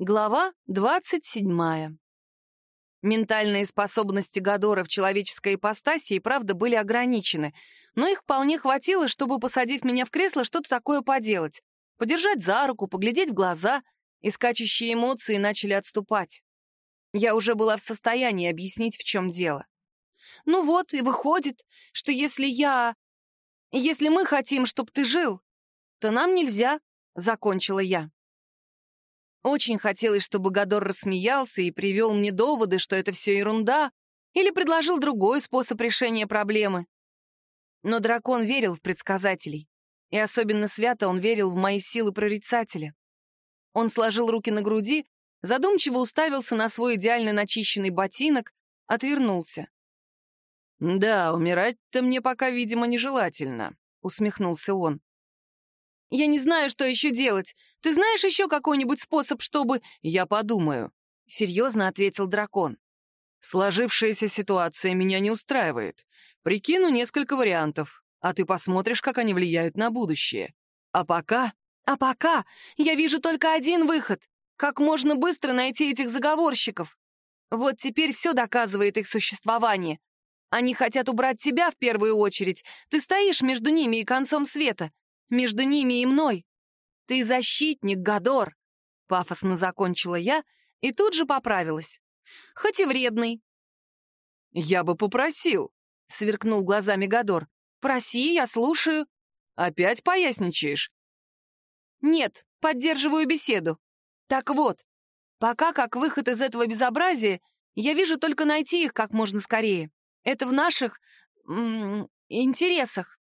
Глава 27. Ментальные способности Гадора в человеческой ипостаси и правда были ограничены, но их вполне хватило, чтобы, посадив меня в кресло, что-то такое поделать. Подержать за руку, поглядеть в глаза, и скачущие эмоции начали отступать. Я уже была в состоянии объяснить, в чем дело. Ну вот, и выходит, что если я... Если мы хотим, чтобы ты жил, то нам нельзя, — закончила я. Очень хотелось, чтобы Гадор рассмеялся и привел мне доводы, что это все ерунда, или предложил другой способ решения проблемы. Но дракон верил в предсказателей, и особенно свято он верил в мои силы прорицателя. Он сложил руки на груди, задумчиво уставился на свой идеально начищенный ботинок, отвернулся. «Да, умирать-то мне пока, видимо, нежелательно», — усмехнулся он. «Я не знаю, что еще делать. Ты знаешь еще какой-нибудь способ, чтобы...» «Я подумаю», — серьезно ответил дракон. «Сложившаяся ситуация меня не устраивает. Прикину несколько вариантов, а ты посмотришь, как они влияют на будущее. А пока...» «А пока я вижу только один выход. Как можно быстро найти этих заговорщиков? Вот теперь все доказывает их существование. Они хотят убрать тебя в первую очередь. Ты стоишь между ними и концом света. Между ними и мной. Ты защитник, Гадор. Пафосно закончила я и тут же поправилась. Хоть и вредный. Я бы попросил, сверкнул глазами Гадор. Проси, я слушаю. Опять поясничаешь? Нет, поддерживаю беседу. Так вот, пока как выход из этого безобразия, я вижу только найти их как можно скорее. Это в наших... М -м, интересах.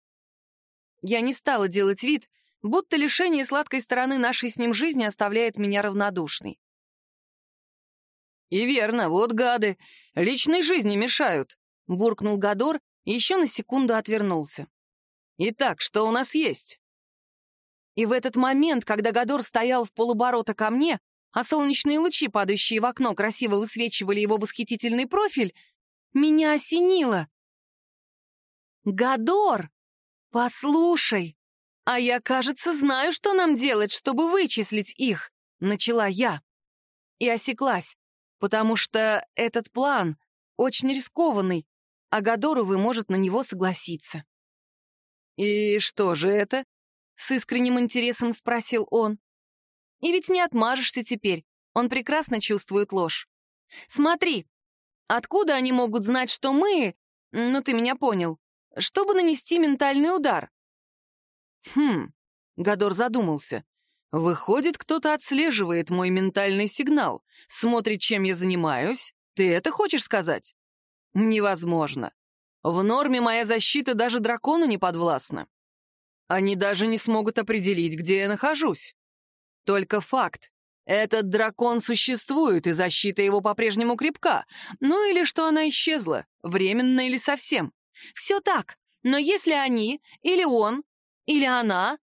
Я не стала делать вид, будто лишение сладкой стороны нашей с ним жизни оставляет меня равнодушной. «И верно, вот гады, личной жизни мешают», — буркнул Гадор и еще на секунду отвернулся. «Итак, что у нас есть?» И в этот момент, когда Гадор стоял в полуборота ко мне, а солнечные лучи, падающие в окно, красиво высвечивали его восхитительный профиль, меня осенило. «Гадор, послушай, а я, кажется, знаю, что нам делать, чтобы вычислить их», — начала я. И осеклась, потому что этот план очень рискованный, а Гадоровы может на него согласиться. «И что же это?» — с искренним интересом спросил он. «И ведь не отмажешься теперь, он прекрасно чувствует ложь. Смотри, откуда они могут знать, что мы... Ну, ты меня понял. Чтобы нанести ментальный удар?» «Хм...» — Гадор задумался. «Выходит, кто-то отслеживает мой ментальный сигнал, смотрит, чем я занимаюсь. Ты это хочешь сказать?» «Невозможно. В норме моя защита даже дракону не подвластна. Они даже не смогут определить, где я нахожусь. Только факт. Этот дракон существует, и защита его по-прежнему крепка. Ну или что она исчезла, временно или совсем. Все так, но если они, или он, или она...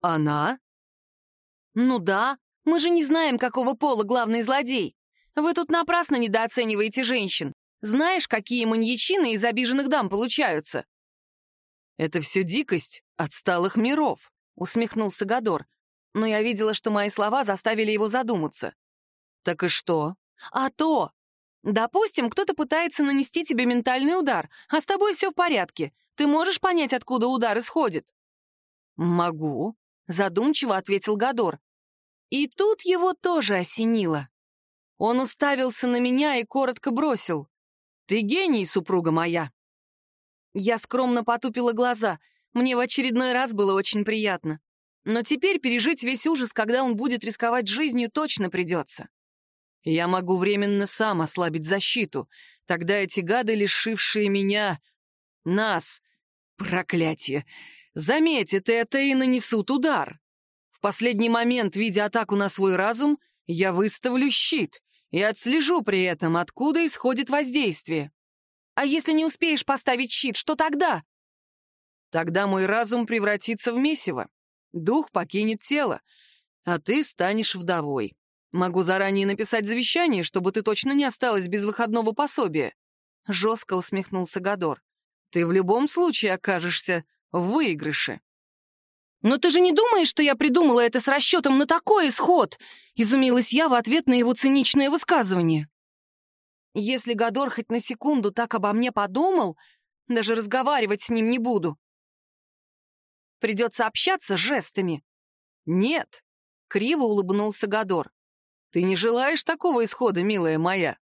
Она? Ну да, мы же не знаем, какого пола главный злодей. Вы тут напрасно недооцениваете женщин. Знаешь, какие маньячины из обиженных дам получаются? Это все дикость отсталых миров, усмехнулся Гадор. Но я видела, что мои слова заставили его задуматься. Так и что? А то! Допустим, кто-то пытается нанести тебе ментальный удар, а с тобой все в порядке. Ты можешь понять, откуда удар исходит? Могу, задумчиво ответил Гадор. И тут его тоже осенило. Он уставился на меня и коротко бросил. «Ты гений, супруга моя!» Я скромно потупила глаза. Мне в очередной раз было очень приятно. Но теперь пережить весь ужас, когда он будет рисковать жизнью, точно придется. Я могу временно сам ослабить защиту. Тогда эти гады, лишившие меня... нас... Проклятие! Заметят это и нанесут удар. В последний момент, видя атаку на свой разум, я выставлю щит и отслежу при этом, откуда исходит воздействие. А если не успеешь поставить щит, что тогда? Тогда мой разум превратится в месиво. Дух покинет тело, а ты станешь вдовой. Могу заранее написать завещание, чтобы ты точно не осталась без выходного пособия. Жестко усмехнулся Гадор. Ты в любом случае окажешься в выигрыше. «Но ты же не думаешь, что я придумала это с расчетом на такой исход?» — изумилась я в ответ на его циничное высказывание. «Если Гадор хоть на секунду так обо мне подумал, даже разговаривать с ним не буду. Придется общаться жестами». «Нет», — криво улыбнулся Гадор. «Ты не желаешь такого исхода, милая моя?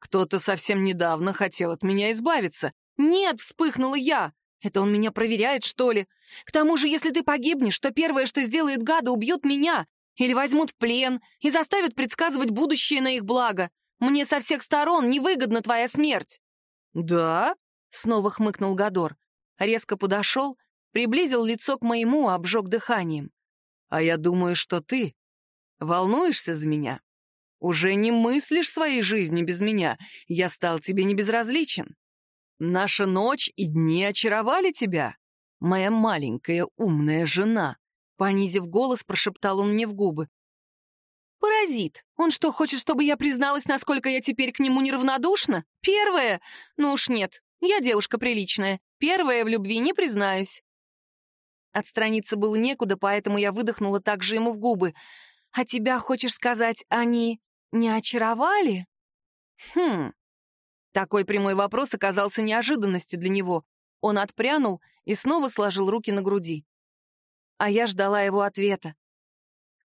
Кто-то совсем недавно хотел от меня избавиться». «Нет!» — вспыхнула я. «Это он меня проверяет, что ли? К тому же, если ты погибнешь, то первое, что сделает гада, убьют меня. Или возьмут в плен и заставят предсказывать будущее на их благо. Мне со всех сторон невыгодна твоя смерть». «Да?» — снова хмыкнул Гадор. Резко подошел, приблизил лицо к моему, обжег дыханием. «А я думаю, что ты волнуешься за меня. Уже не мыслишь своей жизни без меня. Я стал тебе не безразличен. Наша ночь и дни очаровали тебя, моя маленькая умная жена. Понизив голос, прошептал он мне в губы. «Паразит! Он что, хочет, чтобы я призналась, насколько я теперь к нему неравнодушна? Первое? Ну уж нет, я девушка приличная. Первое в любви не признаюсь». Отстраниться было некуда, поэтому я выдохнула также ему в губы. «А тебя, хочешь сказать, они не очаровали?» «Хм...» Такой прямой вопрос оказался неожиданностью для него. Он отпрянул и снова сложил руки на груди. А я ждала его ответа.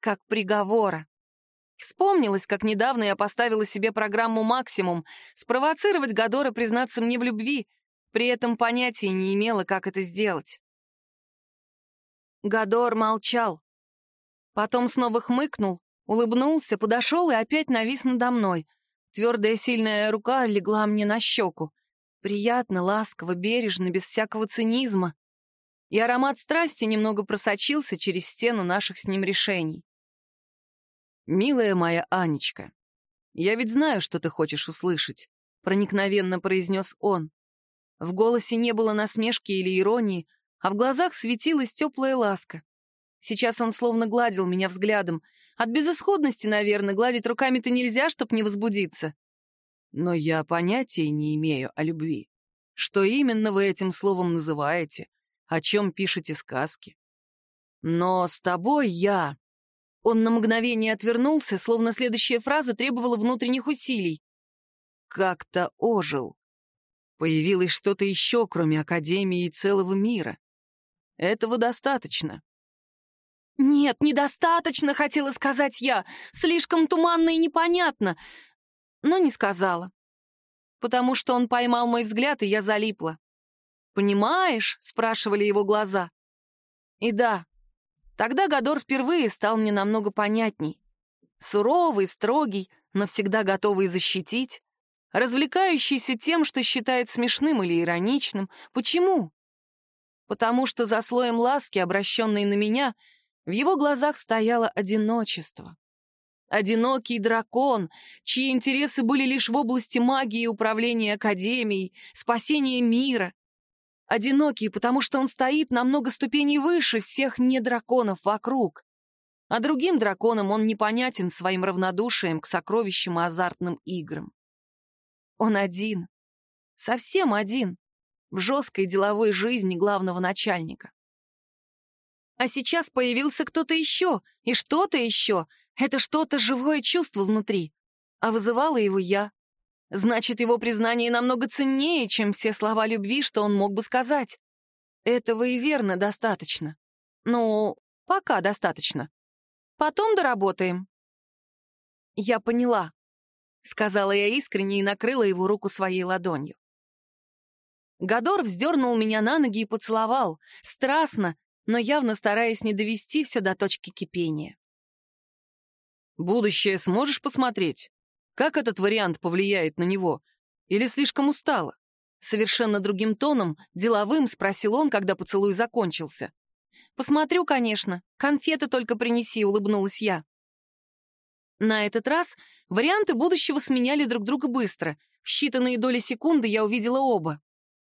Как приговора. Вспомнилось, как недавно я поставила себе программу «Максимум» — спровоцировать Гадора признаться мне в любви, при этом понятия не имела, как это сделать. Гадор молчал. Потом снова хмыкнул, улыбнулся, подошел и опять навис надо мной. Твердая сильная рука легла мне на щеку. Приятно, ласково, бережно, без всякого цинизма. И аромат страсти немного просочился через стену наших с ним решений. «Милая моя Анечка, я ведь знаю, что ты хочешь услышать», — проникновенно произнес он. В голосе не было насмешки или иронии, а в глазах светилась теплая ласка. Сейчас он словно гладил меня взглядом. От безысходности, наверное, гладить руками-то нельзя, чтоб не возбудиться. Но я понятия не имею о любви. Что именно вы этим словом называете? О чем пишете сказки? Но с тобой я... Он на мгновение отвернулся, словно следующая фраза требовала внутренних усилий. Как-то ожил. Появилось что-то еще, кроме Академии и целого мира. Этого достаточно. «Нет, недостаточно», — хотела сказать я. «Слишком туманно и непонятно». Но не сказала. Потому что он поймал мой взгляд, и я залипла. «Понимаешь?» — спрашивали его глаза. И да, тогда Гадор впервые стал мне намного понятней. Суровый, строгий, но всегда готовый защитить. Развлекающийся тем, что считает смешным или ироничным. Почему? потому что за слоем ласки, обращенной на меня, в его глазах стояло одиночество. Одинокий дракон, чьи интересы были лишь в области магии и управления Академией, спасения мира. Одинокий, потому что он стоит на много ступеней выше всех недраконов вокруг. А другим драконам он непонятен своим равнодушием к сокровищам и азартным играм. Он один, совсем один, в жесткой деловой жизни главного начальника. А сейчас появился кто-то еще, и что-то еще. Это что-то живое чувство внутри. А вызывала его я. Значит, его признание намного ценнее, чем все слова любви, что он мог бы сказать. Этого и верно достаточно. Ну, пока достаточно. Потом доработаем. Я поняла, — сказала я искренне и накрыла его руку своей ладонью. Гадор вздернул меня на ноги и поцеловал, страстно, но явно стараясь не довести все до точки кипения. «Будущее сможешь посмотреть? Как этот вариант повлияет на него? Или слишком устала?» Совершенно другим тоном, деловым, спросил он, когда поцелуй закончился. «Посмотрю, конечно. Конфеты только принеси», — улыбнулась я. На этот раз варианты будущего сменяли друг друга быстро. В считанные доли секунды я увидела оба.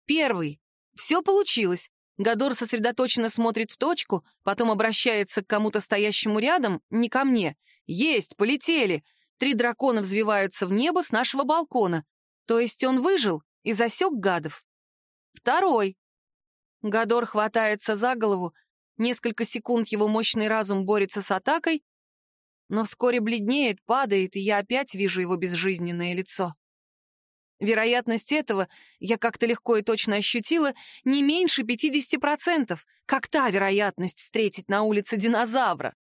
Первый. Все получилось. Гадор сосредоточенно смотрит в точку, потом обращается к кому-то стоящему рядом, не ко мне. Есть, полетели. Три дракона взвиваются в небо с нашего балкона. То есть он выжил и засек гадов. Второй. Гадор хватается за голову, Несколько секунд его мощный разум борется с атакой, но вскоре бледнеет, падает, и я опять вижу его безжизненное лицо. Вероятность этого я как-то легко и точно ощутила не меньше 50%, как та вероятность встретить на улице динозавра.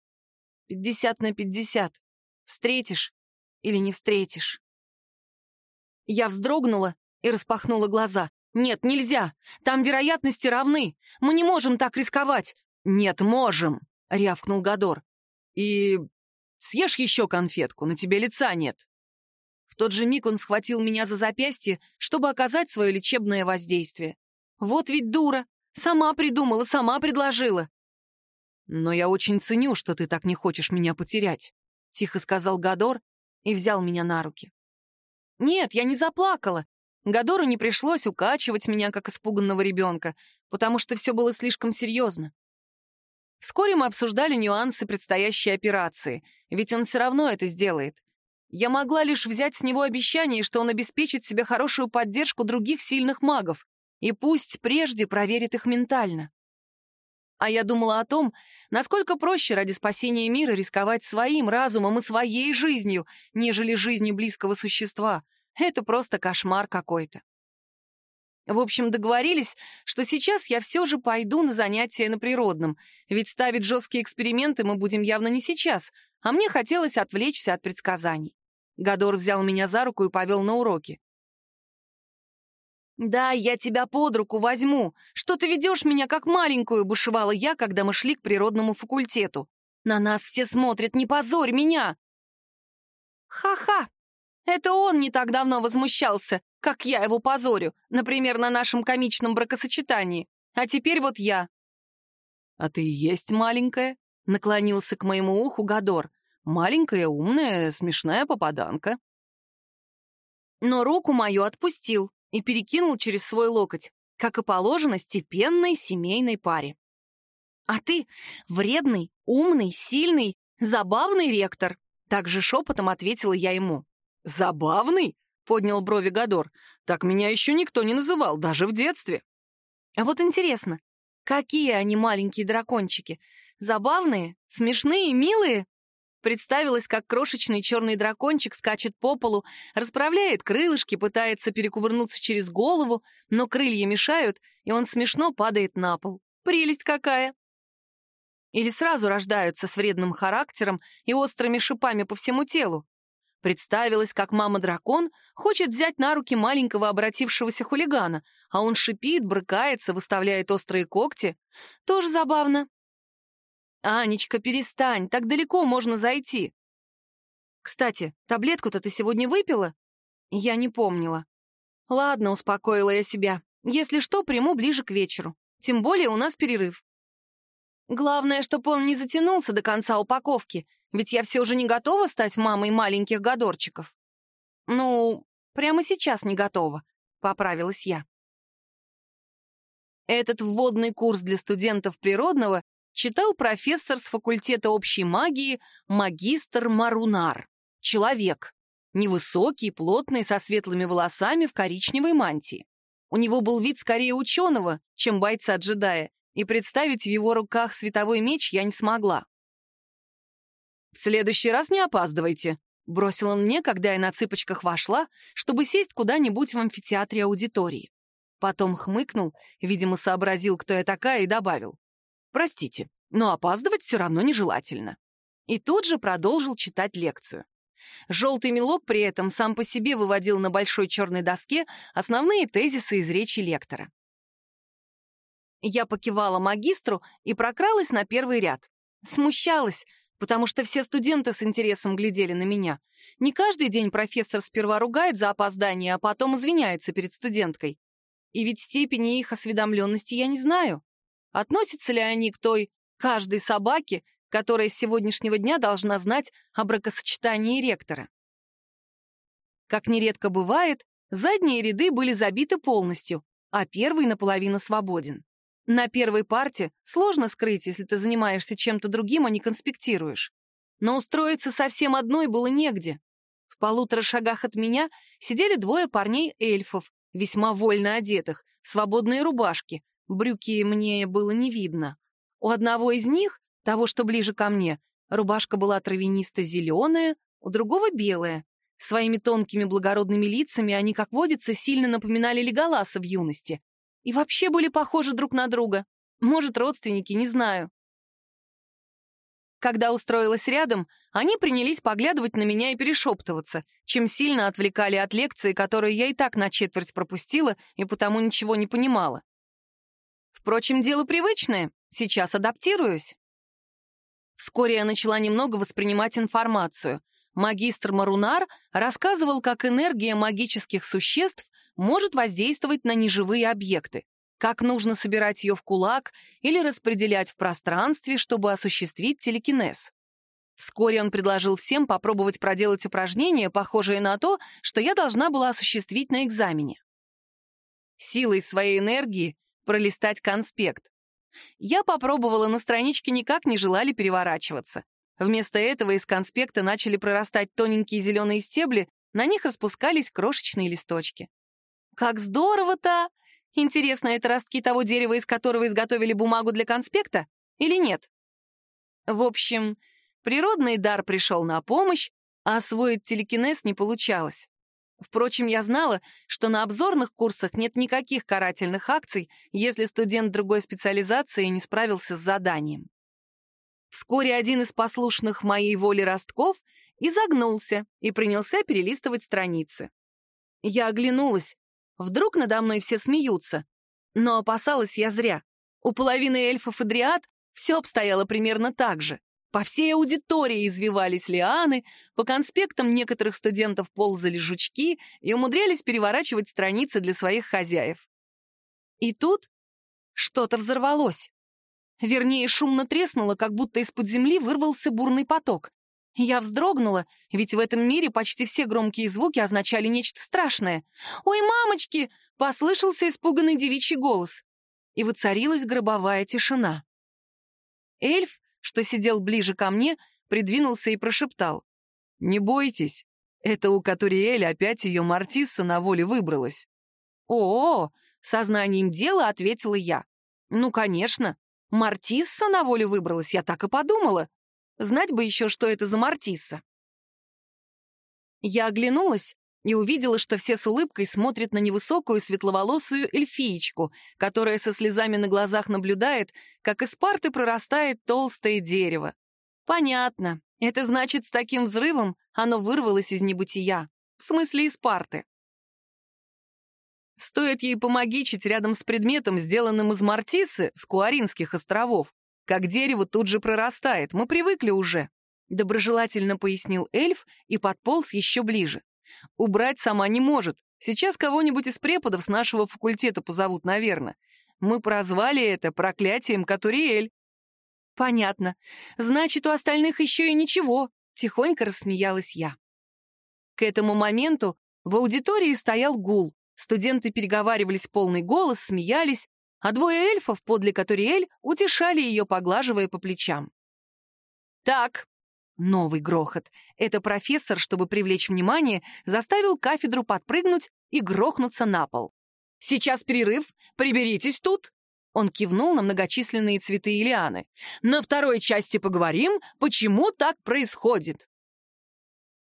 50 на 50. Встретишь или не встретишь. Я вздрогнула и распахнула глаза. «Нет, нельзя! Там вероятности равны! Мы не можем так рисковать!» «Нет, можем!» — рявкнул Гадор. «И съешь еще конфетку, на тебе лица нет!» В тот же миг он схватил меня за запястье, чтобы оказать свое лечебное воздействие. «Вот ведь дура! Сама придумала, сама предложила!» «Но я очень ценю, что ты так не хочешь меня потерять», — тихо сказал Гадор и взял меня на руки. Нет, я не заплакала. Гадору не пришлось укачивать меня, как испуганного ребенка, потому что все было слишком серьезно. Вскоре мы обсуждали нюансы предстоящей операции, ведь он все равно это сделает. Я могла лишь взять с него обещание, что он обеспечит себе хорошую поддержку других сильных магов, и пусть прежде проверит их ментально. А я думала о том, насколько проще ради спасения мира рисковать своим разумом и своей жизнью, нежели жизнью близкого существа. Это просто кошмар какой-то. В общем, договорились, что сейчас я все же пойду на занятия на природном, ведь ставить жесткие эксперименты мы будем явно не сейчас, а мне хотелось отвлечься от предсказаний. Гадор взял меня за руку и повел на уроки. «Да, я тебя под руку возьму. Что ты ведешь меня как маленькую?» — бушевала я, когда мы шли к природному факультету. «На нас все смотрят, не позорь меня!» «Ха-ха! Это он не так давно возмущался, как я его позорю, например, на нашем комичном бракосочетании. А теперь вот я». «А ты есть маленькая?» — наклонился к моему уху Гадор. «Маленькая, умная, смешная попаданка». Но руку мою отпустил, и перекинул через свой локоть, как и положено степенной семейной паре. «А ты вредный, умный, сильный, забавный ректор», также шепотом ответила я ему. «Забавный?» — поднял брови Гадор. «Так меня еще никто не называл, даже в детстве». А вот интересно, какие они маленькие дракончики? Забавные, смешные, милые? Представилось, как крошечный черный дракончик скачет по полу, расправляет крылышки, пытается перекувырнуться через голову, но крылья мешают, и он смешно падает на пол. Прелесть какая! Или сразу рождаются с вредным характером и острыми шипами по всему телу. Представилось, как мама-дракон хочет взять на руки маленького обратившегося хулигана, а он шипит, брыкается, выставляет острые когти. Тоже забавно. «Анечка, перестань, так далеко можно зайти». «Кстати, таблетку-то ты сегодня выпила?» Я не помнила. «Ладно», — успокоила я себя. «Если что, приму ближе к вечеру. Тем более у нас перерыв». Главное, чтобы он не затянулся до конца упаковки, ведь я все уже не готова стать мамой маленьких годорчиков. «Ну, прямо сейчас не готова», — поправилась я. Этот вводный курс для студентов природного читал профессор с факультета общей магии магистр Марунар. Человек. Невысокий, плотный, со светлыми волосами в коричневой мантии. У него был вид скорее ученого, чем бойца-джедая, и представить в его руках световой меч я не смогла. «В следующий раз не опаздывайте», — бросил он мне, когда я на цыпочках вошла, чтобы сесть куда-нибудь в амфитеатре аудитории. Потом хмыкнул, видимо, сообразил, кто я такая, и добавил. Простите, но опаздывать все равно нежелательно. И тут же продолжил читать лекцию. Желтый мелок при этом сам по себе выводил на большой черной доске основные тезисы из речи лектора. Я покивала магистру и прокралась на первый ряд. Смущалась, потому что все студенты с интересом глядели на меня. Не каждый день профессор сперва ругает за опоздание, а потом извиняется перед студенткой. И ведь степени их осведомленности я не знаю. Относятся ли они к той каждой собаке, которая с сегодняшнего дня должна знать о бракосочетании ректора? Как нередко бывает, задние ряды были забиты полностью, а первый наполовину свободен. На первой парте сложно скрыть, если ты занимаешься чем-то другим, а не конспектируешь. Но устроиться совсем одной было негде. В полутора шагах от меня сидели двое парней-эльфов, весьма вольно одетых, в свободные рубашки, Брюки мне было не видно. У одного из них, того, что ближе ко мне, рубашка была травянисто-зеленая, у другого — белая. Своими тонкими благородными лицами они, как водится, сильно напоминали Леголаса в юности. И вообще были похожи друг на друга. Может, родственники, не знаю. Когда устроилась рядом, они принялись поглядывать на меня и перешептываться, чем сильно отвлекали от лекции, которую я и так на четверть пропустила и потому ничего не понимала. Впрочем, дело привычное, сейчас адаптируюсь. Вскоре я начала немного воспринимать информацию. Магистр Марунар рассказывал, как энергия магических существ может воздействовать на неживые объекты как нужно собирать ее в кулак или распределять в пространстве, чтобы осуществить телекинез. Вскоре он предложил всем попробовать проделать упражнение, похожее на то, что я должна была осуществить на экзамене. Силой своей энергии пролистать конспект. Я попробовала, но странички никак не желали переворачиваться. Вместо этого из конспекта начали прорастать тоненькие зеленые стебли, на них распускались крошечные листочки. «Как здорово-то!» Интересно, это ростки того дерева, из которого изготовили бумагу для конспекта? Или нет? В общем, природный дар пришел на помощь, а освоить телекинез не получалось. Впрочем, я знала, что на обзорных курсах нет никаких карательных акций, если студент другой специализации не справился с заданием. Вскоре один из послушных моей воле ростков изогнулся и принялся перелистывать страницы. Я оглянулась, Вдруг надо мной все смеются. Но опасалась я зря. У половины эльфов и дриад все обстояло примерно так же. По всей аудитории извивались лианы, по конспектам некоторых студентов ползали жучки и умудрялись переворачивать страницы для своих хозяев. И тут что-то взорвалось. Вернее, шумно треснуло, как будто из-под земли вырвался бурный поток. Я вздрогнула, ведь в этом мире почти все громкие звуки означали нечто страшное. «Ой, мамочки!» — послышался испуганный девичий голос. И воцарилась гробовая тишина. Эльф, что сидел ближе ко мне, придвинулся и прошептал. «Не бойтесь, это у Катуриэль опять ее Мартисса на воле выбралась». «О-о!» — сознанием дела ответила я. «Ну, конечно, Мартисса на воле выбралась, я так и подумала. Знать бы еще, что это за Мартисса. Я оглянулась и увидела, что все с улыбкой смотрят на невысокую светловолосую эльфиечку, которая со слезами на глазах наблюдает, как из парты прорастает толстое дерево. Понятно. Это значит, с таким взрывом оно вырвалось из небытия. В смысле, из парты. Стоит ей помогичить рядом с предметом, сделанным из мартисы с Куаринских островов, как дерево тут же прорастает, мы привыкли уже», — доброжелательно пояснил эльф и подполз еще ближе. «Убрать сама не может. Сейчас кого-нибудь из преподов с нашего факультета позовут, наверное. Мы прозвали это проклятием Катуриэль». «Понятно. Значит, у остальных еще и ничего», — тихонько рассмеялась я. К этому моменту в аудитории стоял гул. Студенты переговаривались полный голос, смеялись, а двое эльфов подле Катуриэль утешали ее, поглаживая по плечам. «Так», — новый грохот, это профессор, чтобы привлечь внимание, заставил кафедру подпрыгнуть и грохнуться на пол. «Сейчас перерыв, приберитесь тут!» Он кивнул на многочисленные цветы и лианы. «На второй части поговорим, почему так происходит».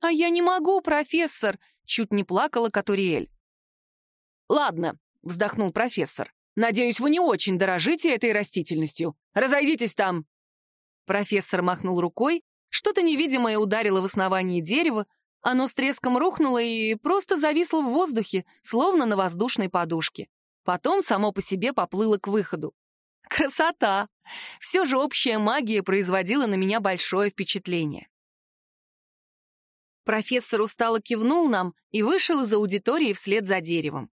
«А я не могу, профессор!» — чуть не плакала Катуриэль. «Ладно», — вздохнул профессор. Надеюсь, вы не очень дорожите этой растительностью. Разойдитесь там!» Профессор махнул рукой, что-то невидимое ударило в основание дерева, оно с треском рухнуло и просто зависло в воздухе, словно на воздушной подушке. Потом само по себе поплыло к выходу. Красота! Все же общая магия производила на меня большое впечатление. Профессор устало кивнул нам и вышел из аудитории вслед за деревом.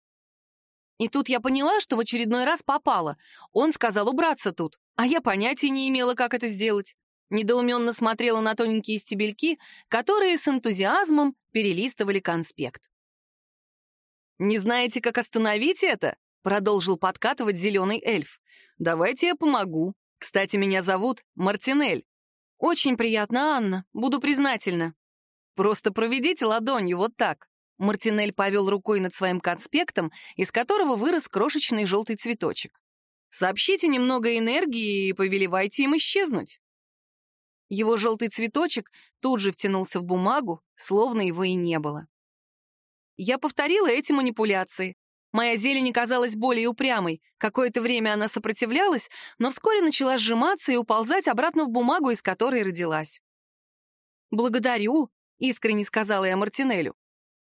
И тут я поняла, что в очередной раз попала. Он сказал убраться тут, а я понятия не имела, как это сделать. Недоуменно смотрела на тоненькие стебельки, которые с энтузиазмом перелистывали конспект. «Не знаете, как остановить это?» — продолжил подкатывать зеленый эльф. «Давайте я помогу. Кстати, меня зовут Мартинель». «Очень приятно, Анна. Буду признательна». «Просто проведите ладонью вот так». Мартинель повел рукой над своим конспектом, из которого вырос крошечный желтый цветочек. Сообщите немного энергии и повелевайте им исчезнуть». Его желтый цветочек тут же втянулся в бумагу, словно его и не было. Я повторила эти манипуляции. Моя зелень казалась более упрямой. Какое-то время она сопротивлялась, но вскоре начала сжиматься и уползать обратно в бумагу, из которой родилась. «Благодарю», — искренне сказала я Мартинелю.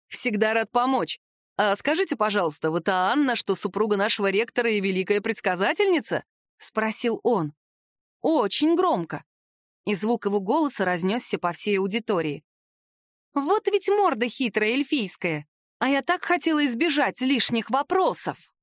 «Всегда рад помочь. А скажите, пожалуйста, вы та Анна, что супруга нашего ректора и великая предсказательница?» — спросил он. Очень громко. И звук его голоса разнесся по всей аудитории. «Вот ведь морда хитрая эльфийская, а я так хотела избежать лишних вопросов!»